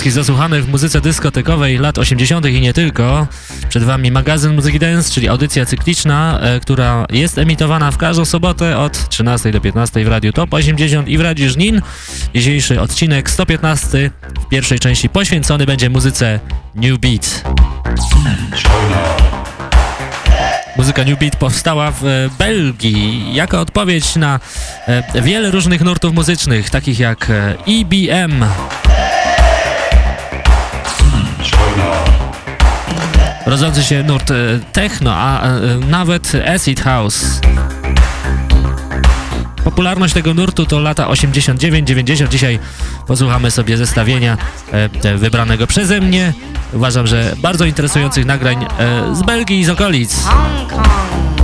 Witam wszystkich zasłuchanych w muzyce dyskotekowej lat 80. i nie tylko. Przed Wami magazyn Muzyki Dance, czyli audycja cykliczna, e, która jest emitowana w każdą sobotę od 13 do 15 w Radiu Top 80 i w Radiu Żnin. Dzisiejszy odcinek 115 w pierwszej części poświęcony będzie muzyce New Beat. Muzyka New Beat powstała w e, Belgii jako odpowiedź na e, wiele różnych nurtów muzycznych, takich jak EBM, rodzący się nurt e, techno, a e, nawet acid house. Popularność tego nurtu to lata 89-90. Dzisiaj posłuchamy sobie zestawienia e, wybranego przeze mnie. Uważam, że bardzo interesujących nagrań z Belgii i z okolic. Hong Kong.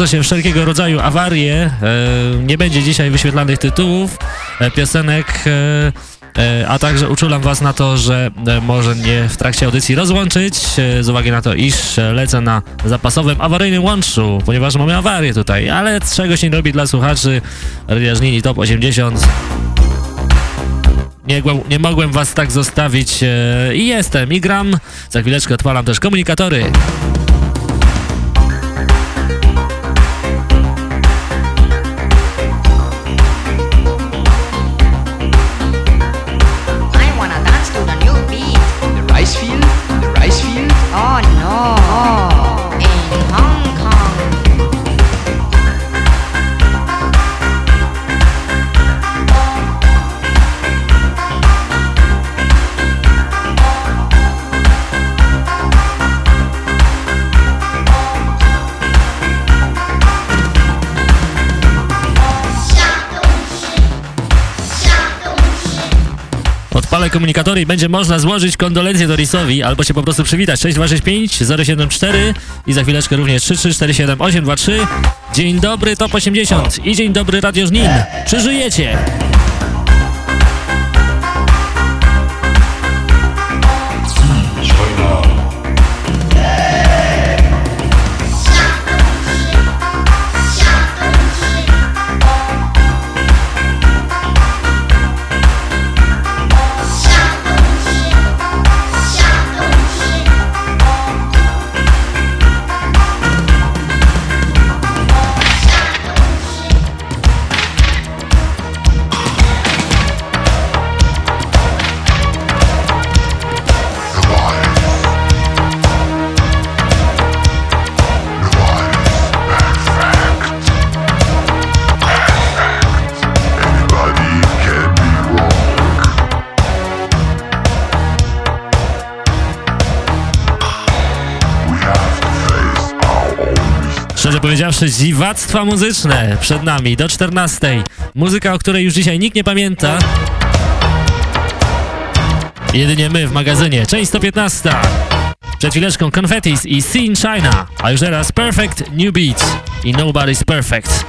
Panoszące się wszelkiego rodzaju awarie. E, nie będzie dzisiaj wyświetlanych tytułów, e, piosenek, e, a także uczulam was na to, że może nie w trakcie audycji rozłączyć, z uwagi na to, iż lecę na zapasowym awaryjnym łączu, ponieważ mamy awarię tutaj, ale czego się nie robi dla słuchaczy Radia Top 80. Nie, nie, mogłem was tak zostawić i jestem, i gram. Za chwileczkę odpalam też komunikatory. Komunikatory i będzie można złożyć kondolencje Dorisowi albo się po prostu przywitać. 6265 074 i za chwileczkę również 3347823. Dzień dobry Top 80 i dzień dobry Radio Żnin. Czy żyjecie? Dziwactwa muzyczne przed nami do 14. Muzyka, o której już dzisiaj nikt nie pamięta. Jedynie my w magazynie. Część 115. Przed chwileczką Confettis i Scene China. A już teraz Perfect New Beat i Nobody's Perfect.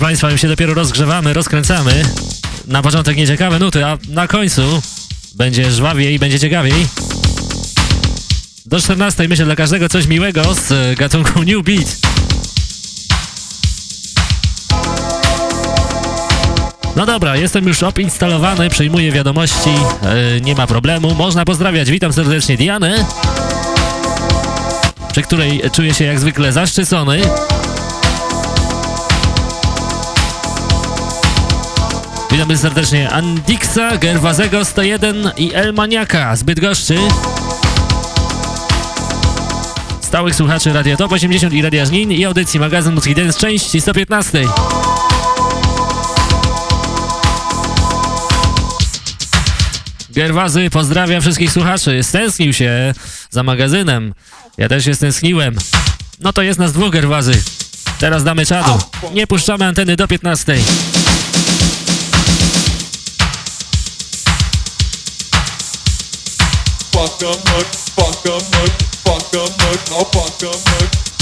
Państwa, my się dopiero rozgrzewamy, rozkręcamy. Na początek nieciekawe nuty, a na końcu będzie żwawiej i będzie ciekawiej. Do 14 myślę dla każdego coś miłego z gatunku New Beat. No dobra, jestem już opinstalowany, przyjmuję wiadomości, yy, nie ma problemu, można pozdrawiać. Witam serdecznie Dianę, przy której czuję się jak zwykle zaszczycony. Witamy serdecznie Andixa, Gerwazego 101 i Elmaniaka z Bydgoszczy. Stałych słuchaczy Radia Top 80 i Radia Żnin i audycji magazyn Muzyki Dance części 115. Gerwazy pozdrawia wszystkich słuchaczy. Stęsknił się za magazynem. Ja też się stęskniłem. No to jest nas dwóch Gerwazy. Teraz damy czadu. Nie puszczamy anteny do 15. fuck 'em up, fuck 'em fuck fuck 'em up, I'll fuck fuck 'em up.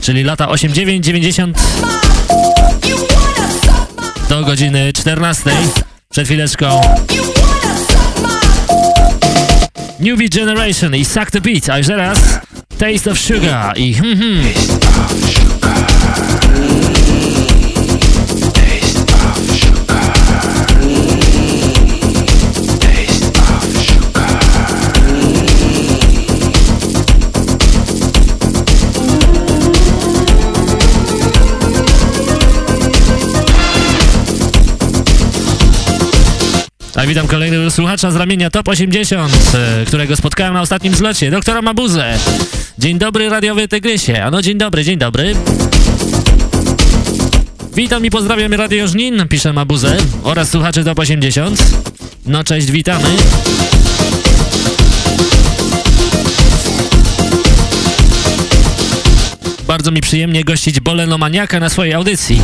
Czyli lata 89, 90 do godziny 14. Przed chwileczką New Beat Generation i Suck the Beat, a już teraz Taste of Sugar i hmm hmm. Witam kolejnego słuchacza z ramienia Top 80, e, którego spotkałem na ostatnim zlocie, doktora Mabuzę. Dzień dobry, radiowy Tygrysie. Ano, dzień dobry, dzień dobry. Witam i pozdrawiam Radio Żnin, pisze Mabuzę, oraz słuchaczy Top 80. No cześć, witamy. Bardzo mi przyjemnie gościć Bolenomaniaka na swojej audycji.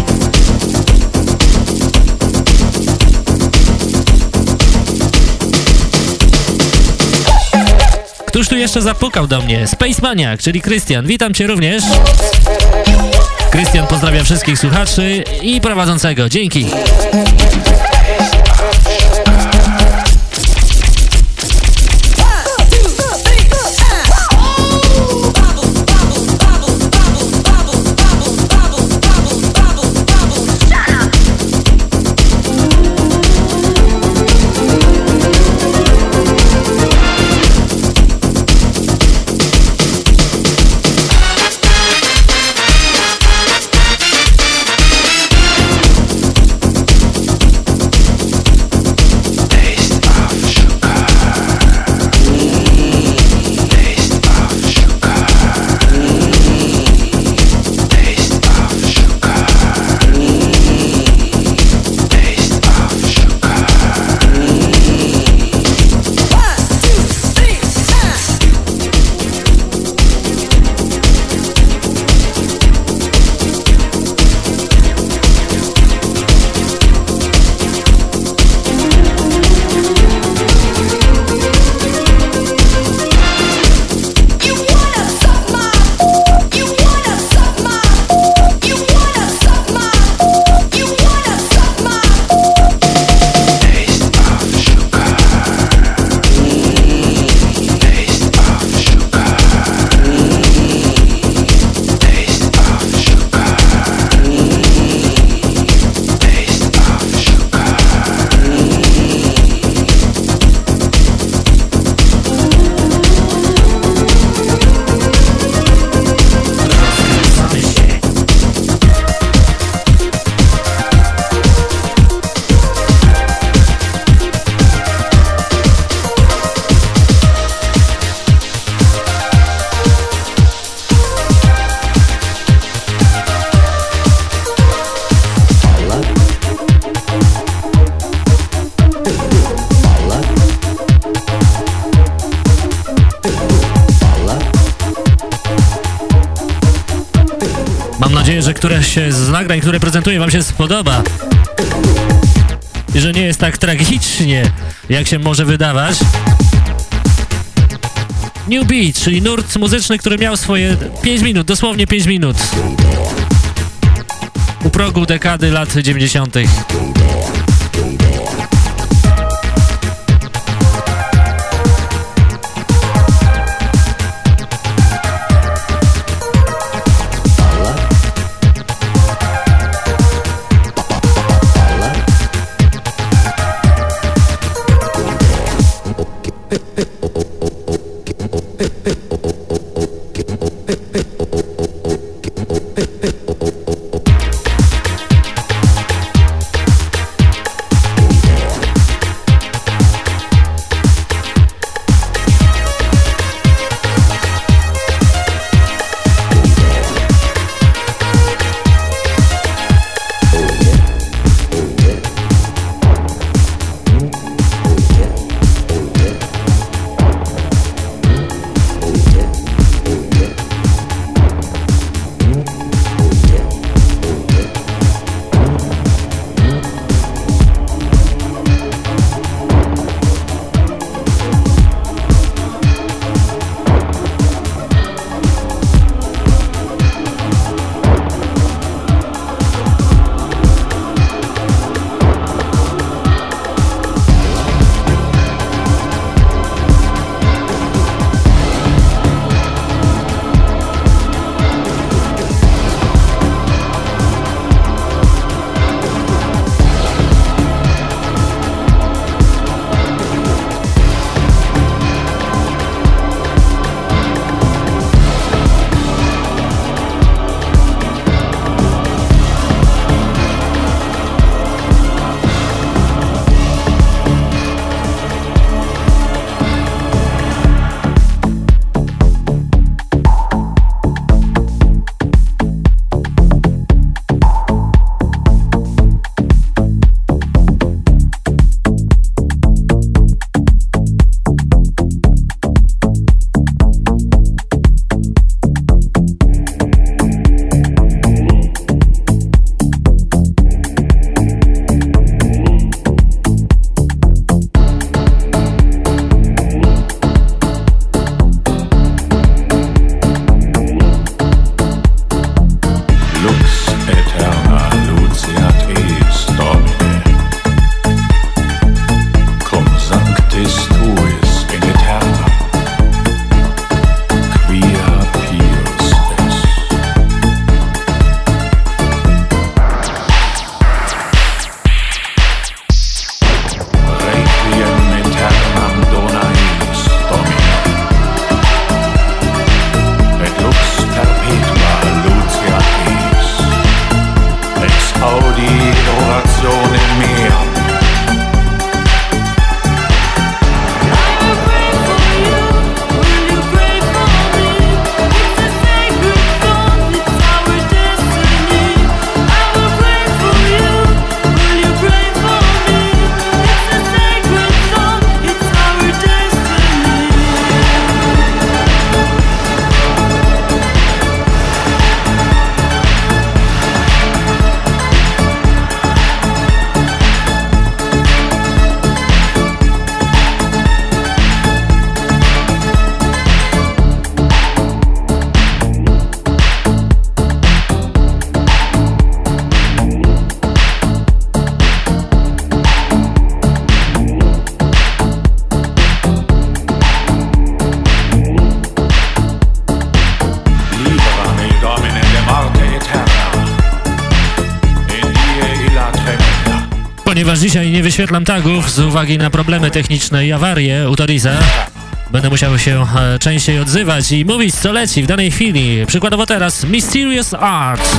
Któż tu jeszcze zapukał do mnie? Space Maniac, czyli Krystian. Witam cię również. Krystian pozdrawia wszystkich słuchaczy i prowadzącego. Dzięki. Nagrań, które prezentuję wam się spodoba i że nie jest tak tragicznie, jak się może wydawać. New Beat, czyli nurt muzyczny, który miał swoje 5 minut, dosłownie 5 minut. U progu dekady lat 90. wyświetlam tagów z uwagi na problemy techniczne i awarie u Torisa. Będę musiał się e, częściej odzywać i mówić, co leci w danej chwili. Przykładowo teraz Mysterious Art.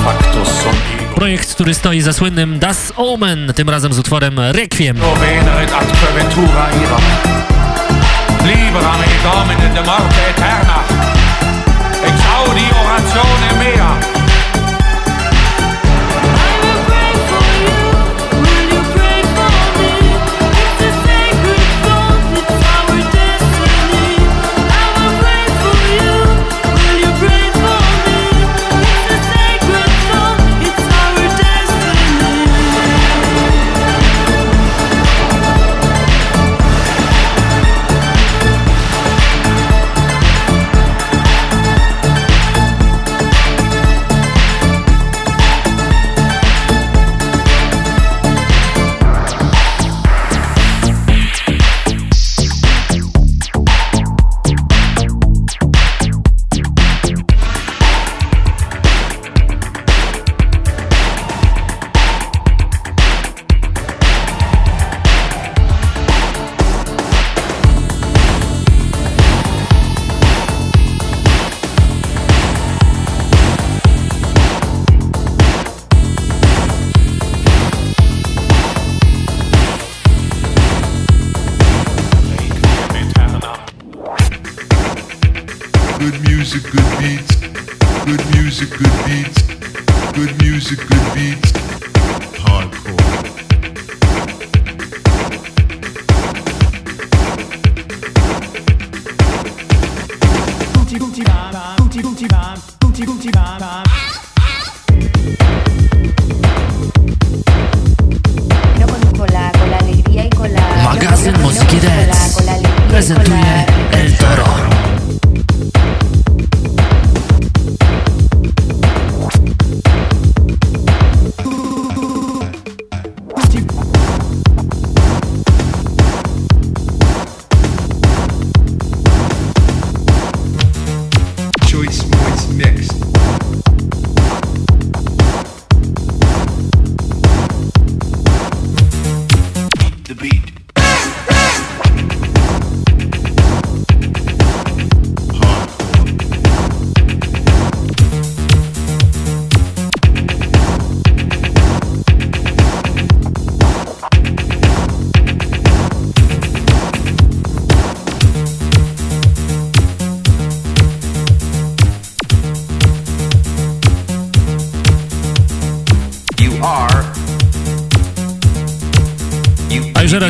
Projekt, który stoi za słynnym Das Omen, tym razem z utworem Requiem. Libera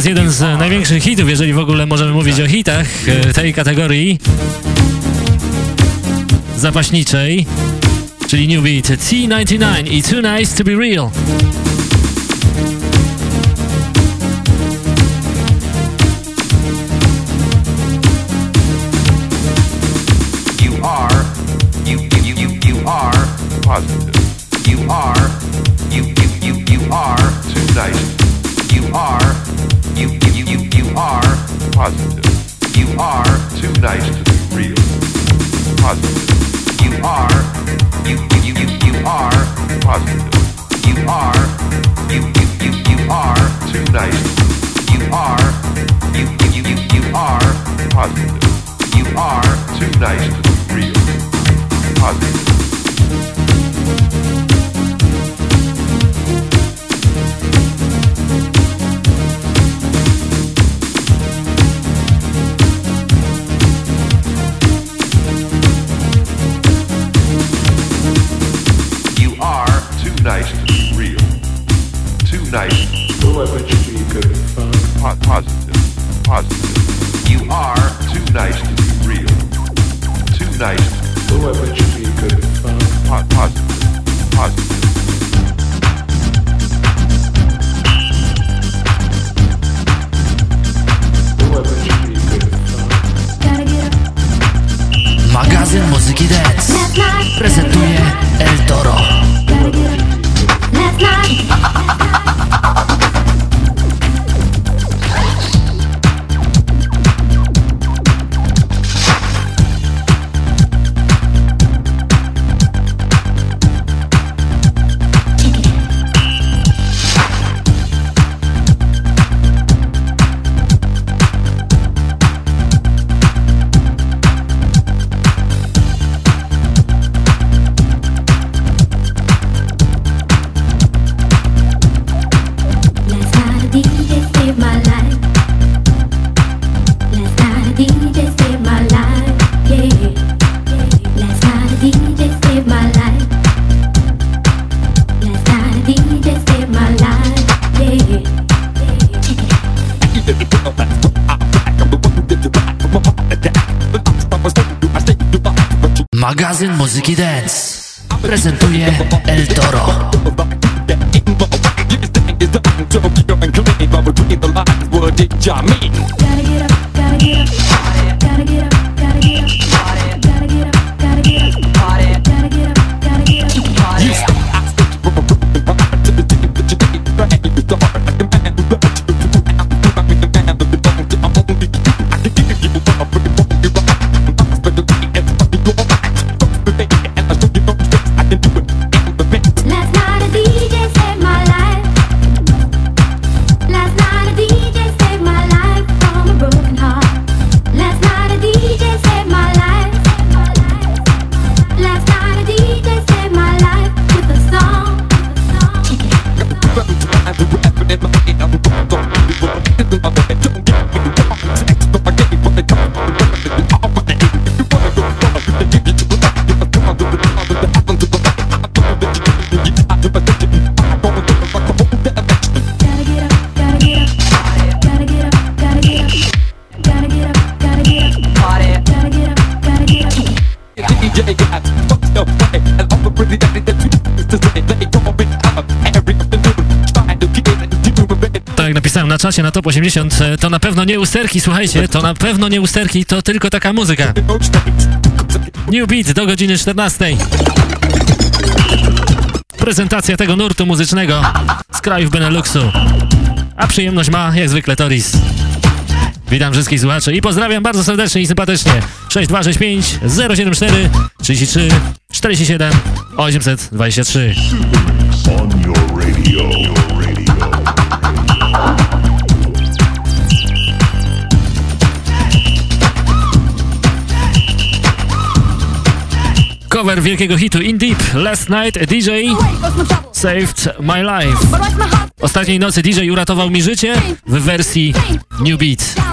teraz jeden z największych hitów, jeżeli w ogóle możemy mówić o hitach e, tej kategorii zapaśniczej, czyli New Beat T99 i Too Nice to be Real. Top 80. E, to na pewno nie usterki, słuchajcie, to na pewno nie usterki, to tylko taka muzyka. New Beat do godziny 14. Prezentacja tego nurtu muzycznego z krajów Beneluxu. A przyjemność ma, jak zwykle, Toris. Witam wszystkich słuchaczy i pozdrawiam bardzo serdecznie i sympatycznie. 6265 074 33 47 823. On your radio. Cover wielkiego hitu In Deep, Last Night DJ Saved My Life. Ostatniej nocy DJ uratował mi życie w wersji New Beat.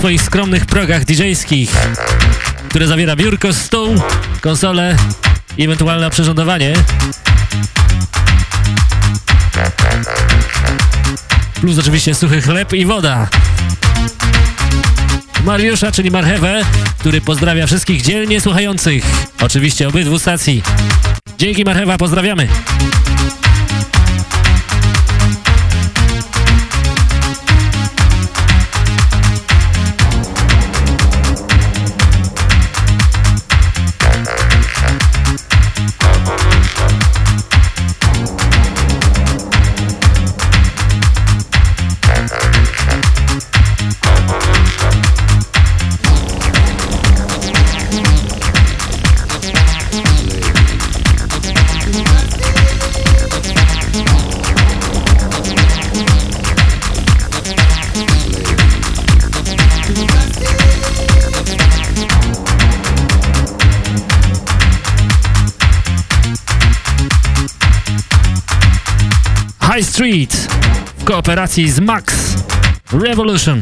Swoich skromnych progach DJ-skich, które zawiera biurko, stół, konsolę i ewentualne przyrządowanie. Plus oczywiście suchy chleb i woda. Mariusza, czyli Marchewę, który pozdrawia wszystkich dzielnie słuchających. Oczywiście obydwu stacji. Dzięki Marchewa, pozdrawiamy. Street w kooperacji z Max Revolution.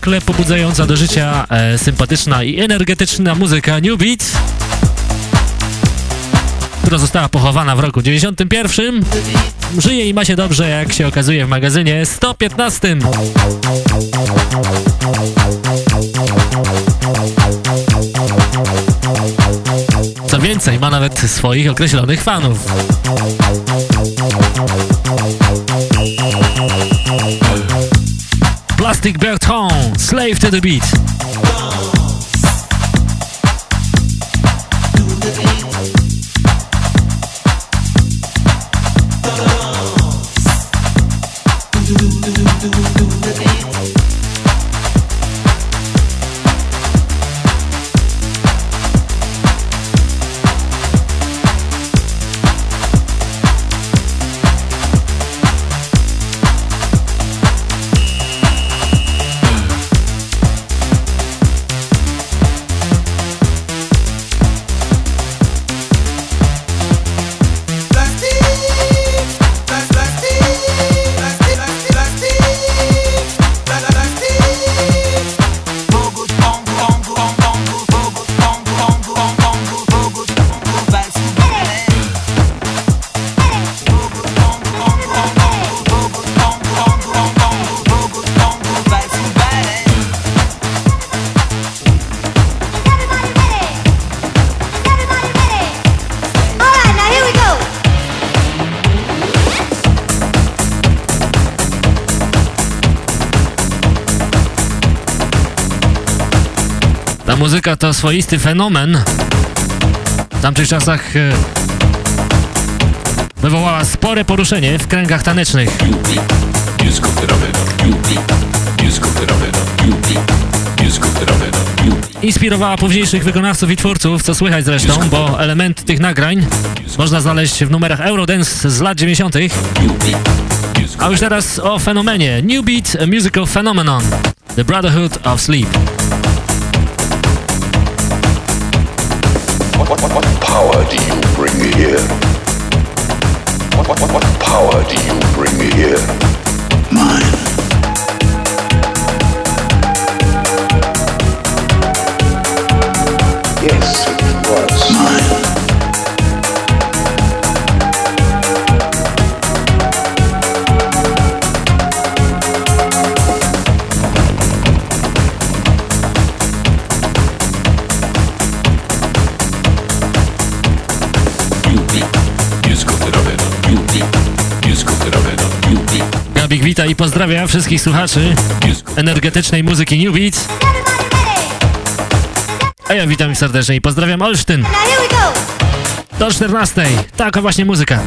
Niezwykle pobudzająca do życia, e, sympatyczna i energetyczna muzyka New Beat, która została pochowana w roku 91. Żyje i ma się dobrze, jak się okazuje w magazynie 115. Co więcej, ma nawet swoich określonych fanów. Plastic Bertrand, Slave to the Beat. To swoisty fenomen. W tamtych czasach e, wywołała spore poruszenie w kręgach tanecznych. Inspirowała późniejszych wykonawców i twórców, co słychać zresztą, bo elementy tych nagrań można znaleźć w numerach Eurodance z lat 90. A już teraz o fenomenie New Beat a Musical Phenomenon The Brotherhood of Sleep. Power do you bring here? What, what, what power do you bring me here? Mine. Wita i pozdrawia wszystkich słuchaczy energetycznej muzyki New Beat. A ja witam serdecznie i pozdrawiam Olsztyn. Do 14. Taka właśnie muzyka.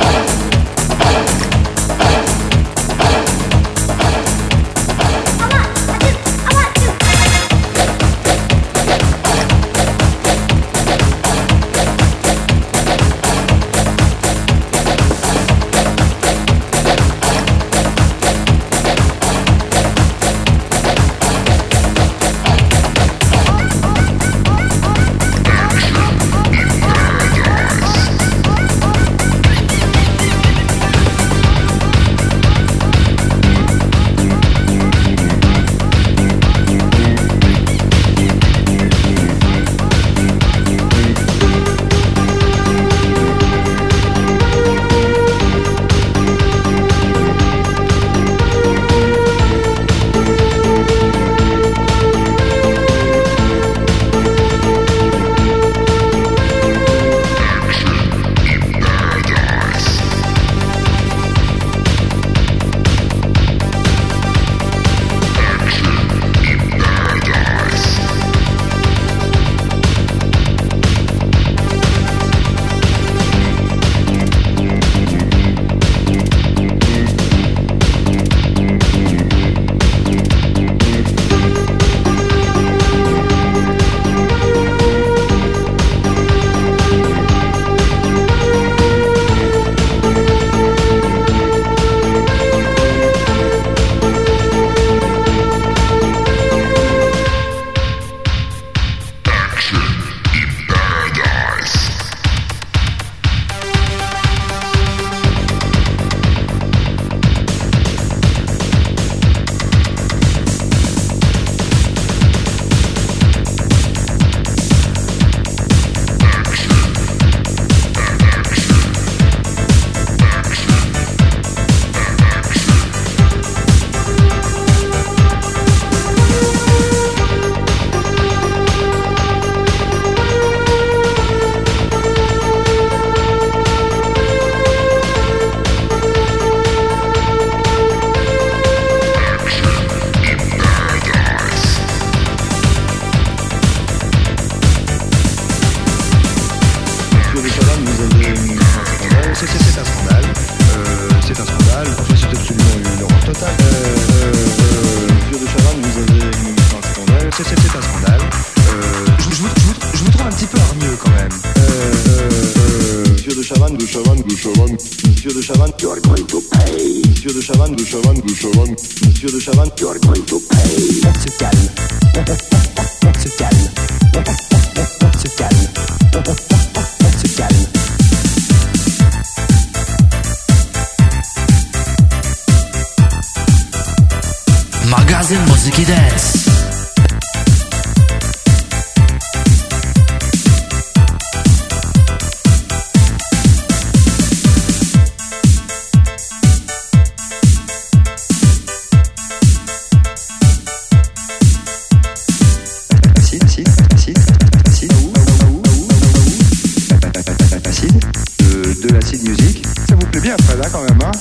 De, de l'acide musique. Ça vous plaît bien après là quand même, hein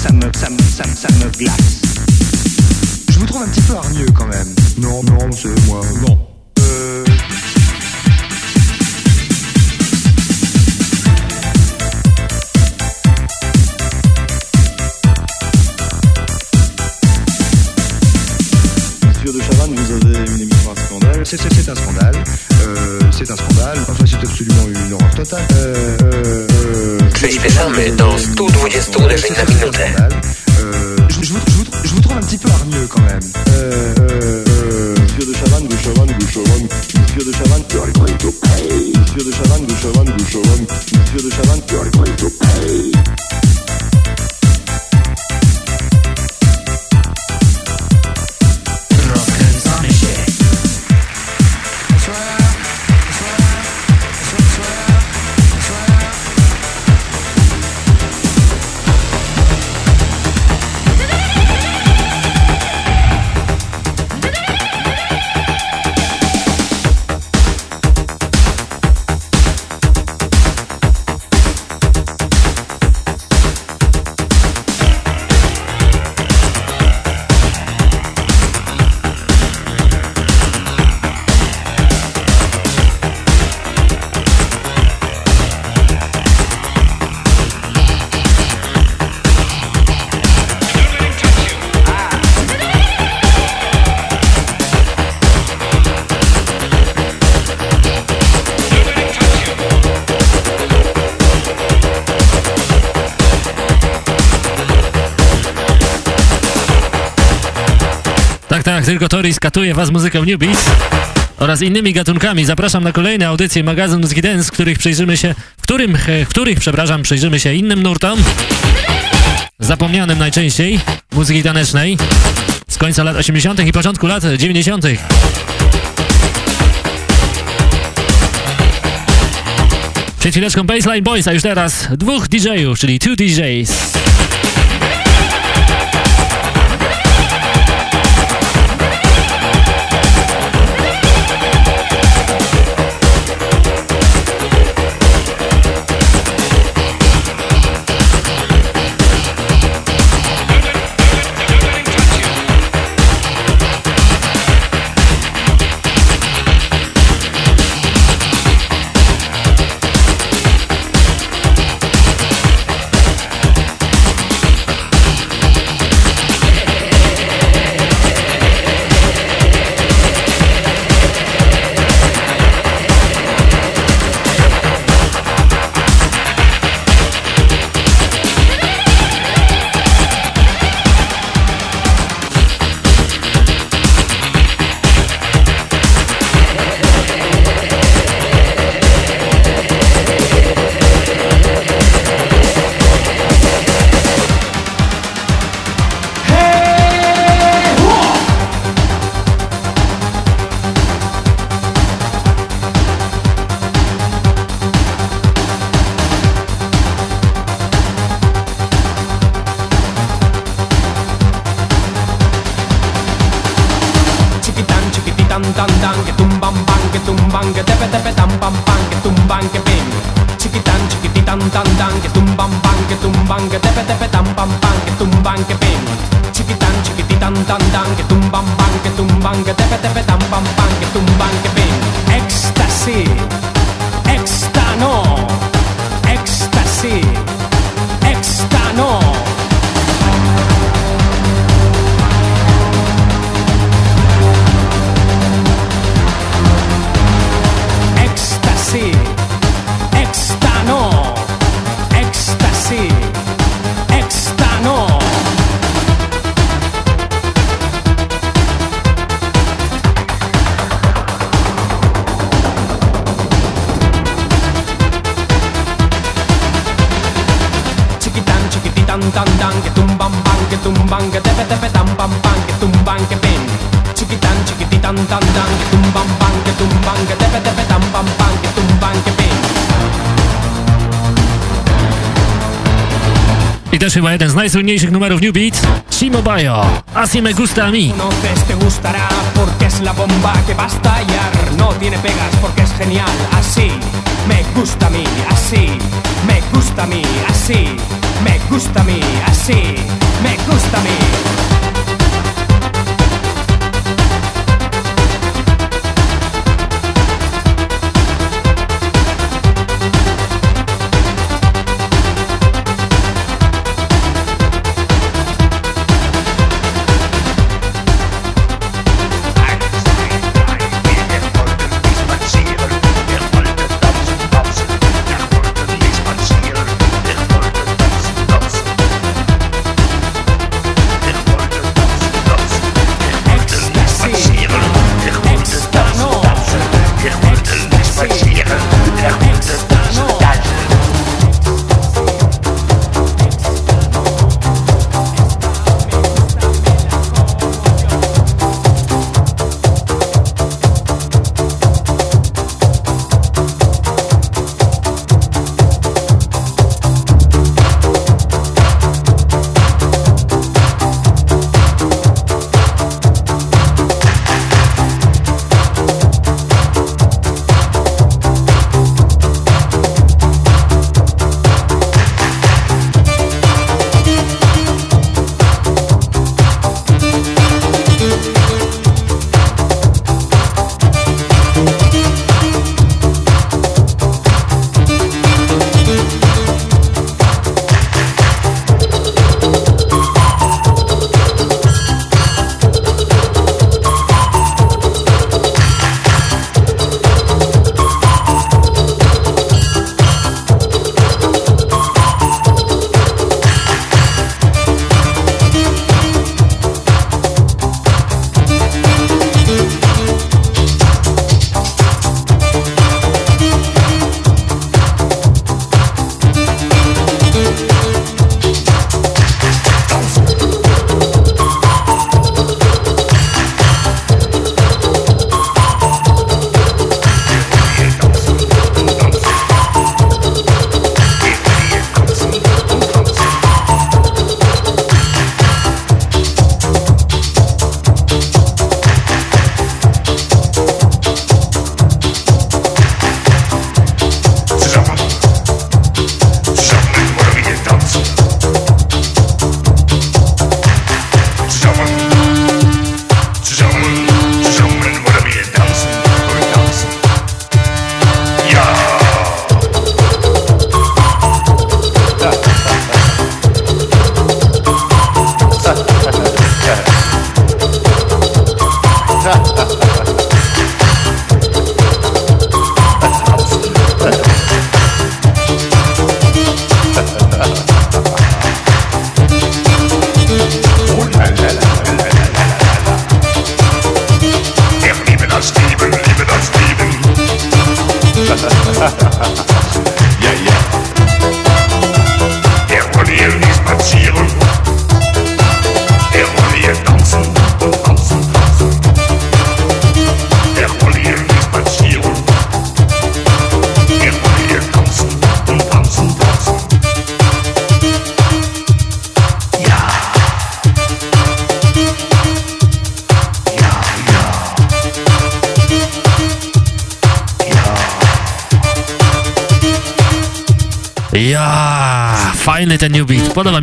ça me, ça me, ça me, ça me glace. Je vous trouve un petit peu hargneux quand même. Non, non, c'est moi. Non. Euh, Monsieur de Chavannes, vous avez une émission à scandale. c'est, c'est, c'est un scandale. Euh, c'est un scandale. Enfin, absolument une horreur totale. Euh, euh, euh, Przyspieszamy do 120 uderzeń na minutę. Je, je vous, je, vous, je vous trouve un petit peu hargneux quand même. Euh, euh, euh, Monsieur de Chavannes, de Chavannes, de Chavannes, Monsieur de Chavannes, you are going to pay. Monsieur de Chavannes, de Chavannes, de Chavannes, Monsieur de Chavannes, tylko Tori skatuje was muzyką New Beats oraz innymi gatunkami. Zapraszam na kolejne audycje magazyn Muzyki Dance, w których przyjrzymy się, w, którym, w których, przepraszam, przyjrzymy się innym nurtom, zapomnianym najczęściej, muzyki tanecznej z końca lat 80. i początku lat 90. Przed chwileczką Baseline Boys, a już teraz dwóch DJ-ów, czyli two DJs. Que tumban pan que tumban que tepe tepe tan pam pam que tumban que pim chiquitan chiquititan tan tan que tumban pan que tumban que tepe tepe tan pam pam też chyba jeden z najsłynniejszych numerów New Beat, Shimo Bayo, Así me gusta a mí. conoces te gustará porque es la bomba que va a estallar. No tiene pegas porque es genial. Así me gusta a mí, así me gusta a mí, así me gusta a mí, así me gusta a mí.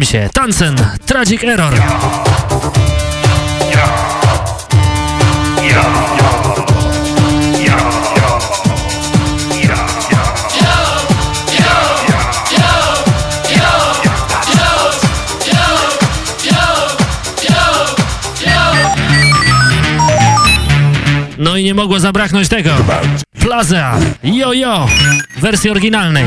Mi się. Tansen, Tragic Error. No i nie mogło zabraknąć tego. Plaza, yo yo, wersji oryginalnej.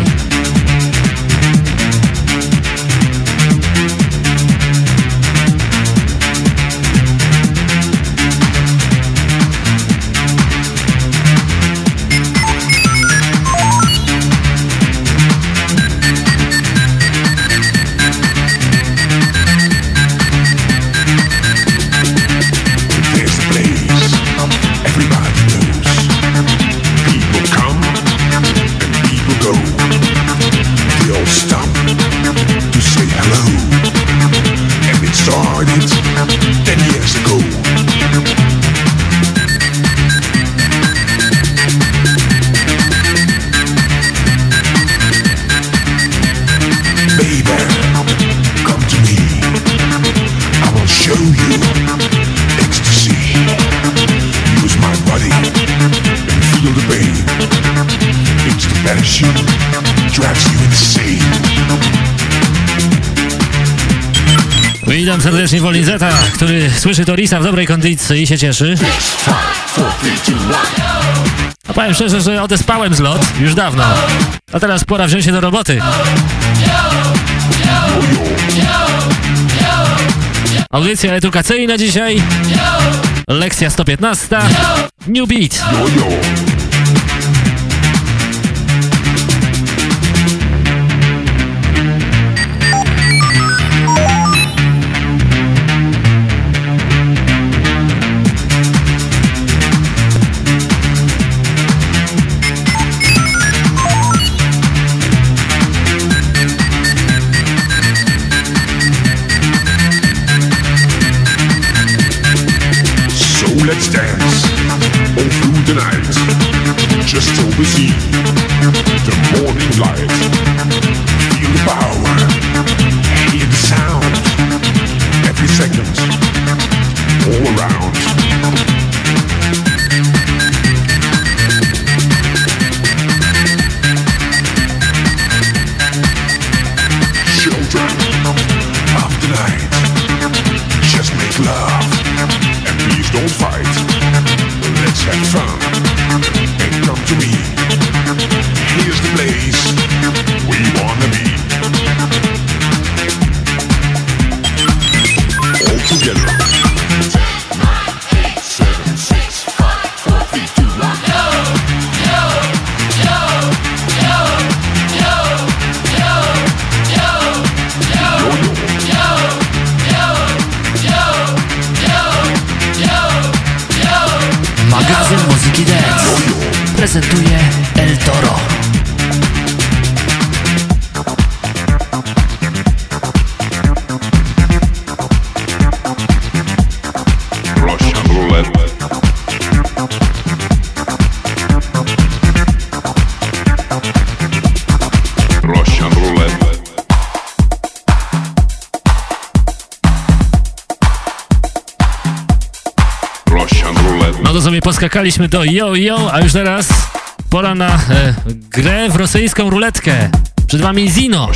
który słyszy Torisa w dobrej kondycji i się cieszy. No powiem szczerze, że odespałem zlot już dawno. A teraz pora wziąć się do roboty. Audycja edukacyjna dzisiaj. Lekcja 115. New Beat. Wracaliśmy do yo yo, a już teraz pora na e, grę w rosyjską ruletkę. Przed wami Zino.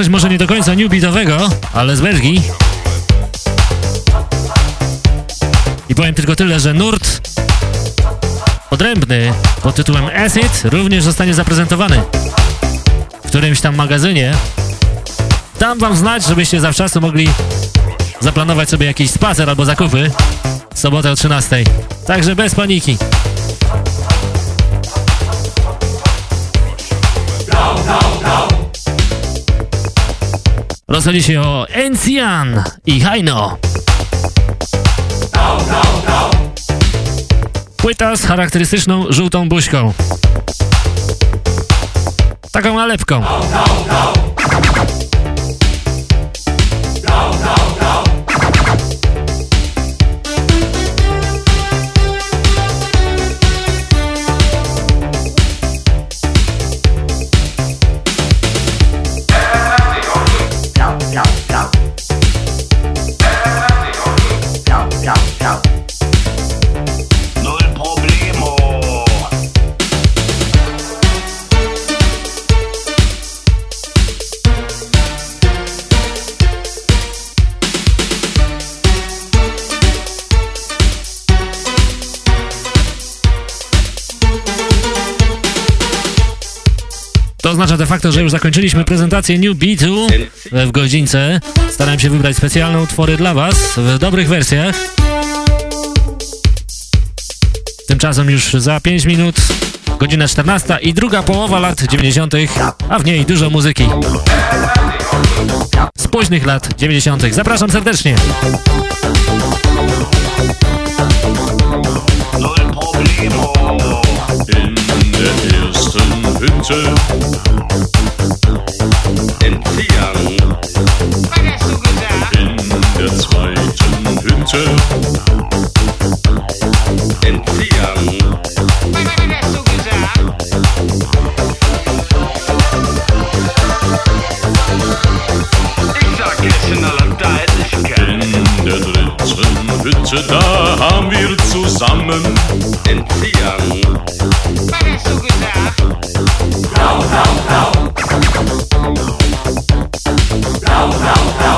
Coś może nie do końca new beatowego, ale z Belgii. I powiem tylko tyle, że nurt odrębny pod tytułem Acid również zostanie zaprezentowany w którymś tam magazynie. Dam wam znać, żebyście zawczasu mogli zaplanować sobie jakiś spacer albo zakupy sobotę o 13. Także bez paniki. Rozchodzi o Encian i Haino. Płyta z charakterystyczną żółtą buźką. Taką nalepką. To de facto, że już zakończyliśmy prezentację New Beatu w godzince. Starałem się wybrać specjalne utwory dla Was w dobrych wersjach. Tymczasem już za 5 minut godzina 14 i druga połowa lat 90., a w niej dużo muzyki. Z późnych lat 90. Zapraszam serdecznie. Hütte. Entziehen. In der zweiten Hütte. Klatsche, da haben wir zusammen den Tian. Was hast du gesagt? Blau, blau, blau. Blau, blau, blau.